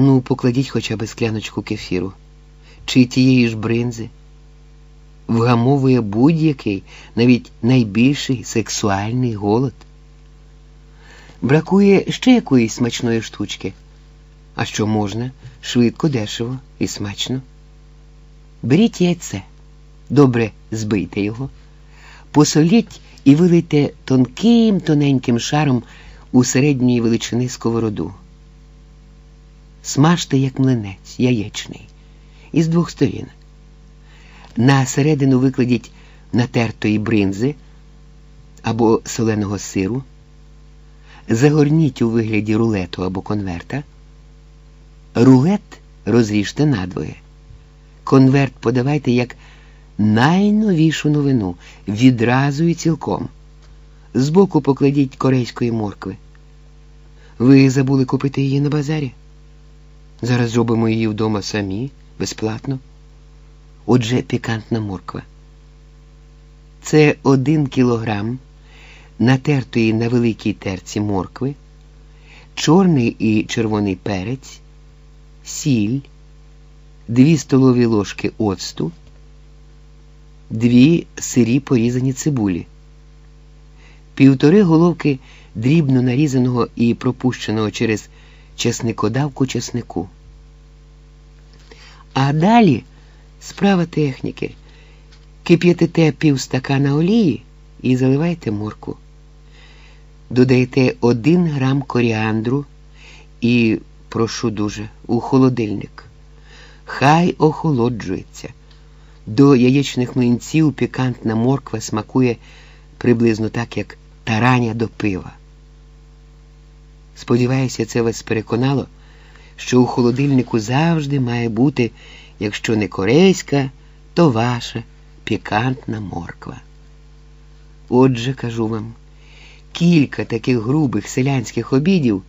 Ну, покладіть хоча б скляночку кефіру, чи тієї ж бринзи. Вгамовує будь-який, навіть найбільший сексуальний голод. Бракує ще якоїсь смачної штучки. А що можна? Швидко, дешево і смачно. Беріть яйце, добре збийте його, посоліть і вилийте тонким тоненьким шаром у середньої величини сковороду. Смажте, як млинець, яєчний, із двох сторін. На середину викладіть натертої бринзи або соленого сиру, загорніть у вигляді рулету або конверта. Рулет розріжте надвоє. Конверт подавайте як найновішу новину, відразу і цілком. Збоку покладіть корейської моркви. Ви забули купити її на базарі? Зараз зробимо її вдома самі, безплатно. Отже, пікантна морква. Це один кілограм натертої на великій терці моркви, чорний і червоний перець, сіль, дві столові ложки оцту, дві сирі порізані цибулі, півтори головки дрібно нарізаного і пропущеного через чесникодавку чеснику. А далі справа техніки. Кип'ятите пів стакана олії і заливайте морку. Додаєте один грам коріандру і, прошу дуже, у холодильник. Хай охолоджується. До яєчних млинців пікантна морква смакує приблизно так, як тараня до пива. Сподіваюся, це вас переконало, що у холодильнику завжди має бути, якщо не корейська, то ваша пікантна морква. Отже, кажу вам, кілька таких грубих селянських обідів,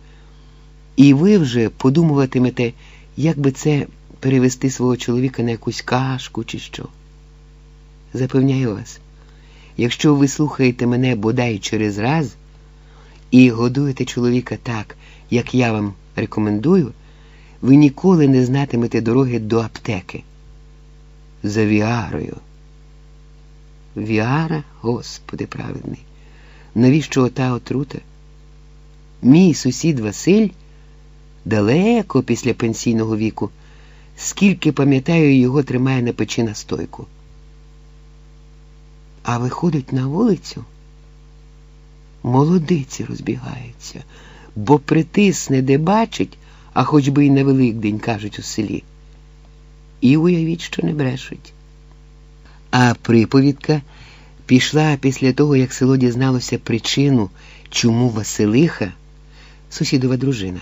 і ви вже подумуватимете, як би це перевести свого чоловіка на якусь кашку чи що. Запевняю вас, якщо ви слухаєте мене бодай через раз і годуєте чоловіка так, як я вам рекомендую, ви ніколи не знатимете дороги до аптеки. За Віарою. Віара, Господи праведний, навіщо ота отрута? Мій сусід Василь далеко після пенсійного віку, скільки пам'ятаю, його тримає на печі на стойку. А виходить на вулицю, молодиці розбігаються, бо притисне, де бачить, а хоч би й на Великдень, кажуть у селі. І уявіть, що не брешуть. А приповідка пішла після того, як село дізналося причину, чому Василиха, сусідова дружина,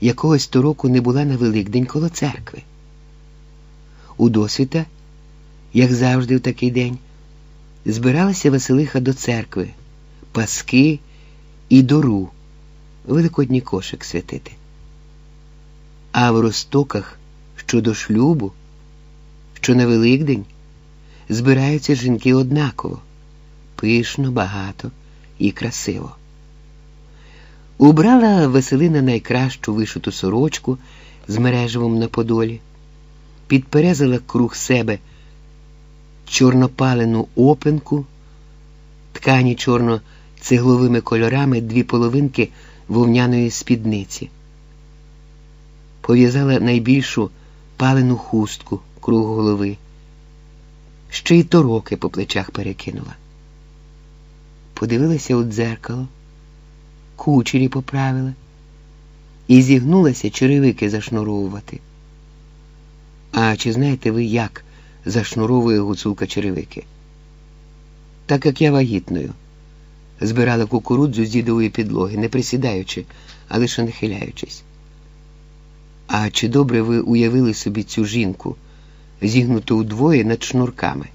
якогось то року не була на Великдень коло церкви. У досвіта, як завжди в такий день, збиралася Василиха до церкви, паски і дору, великодній кошик святити. А в Ростоках щодо шлюбу, що на Великдень збираються жінки однаково, пишно, багато і красиво. Убрала Василина найкращу вишиту сорочку з мережевом на подолі, підперезала круг себе чорнопалену опенку, ткані чорно-цегловими кольорами дві половинки вовняної спідниці. Пов'язала найбільшу палену хустку круг голови ще й тороки по плечах перекинула. Подивилася у дзеркало, кучері поправила і зігнулася черевики зашнуровувати. А чи знаєте ви, як зашнуровує гуцулка черевики? Так як я вагітною, збирала кукурудзу з дідової підлоги, не присідаючи, а лише нахиляючись. А чи добре ви уявили собі цю жінку? зігнуту удвоє над шнурками.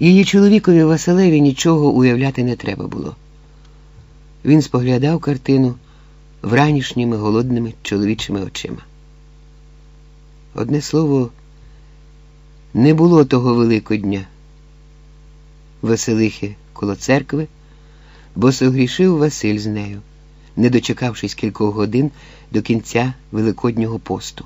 Її чоловікові Василеві нічого уявляти не треба було. Він споглядав картину вранішніми голодними чоловічими очима. Одне слово, не було того Великодня Василихи коло церкви, бо согрішив Василь з нею, не дочекавшись кількох годин до кінця Великоднього посту.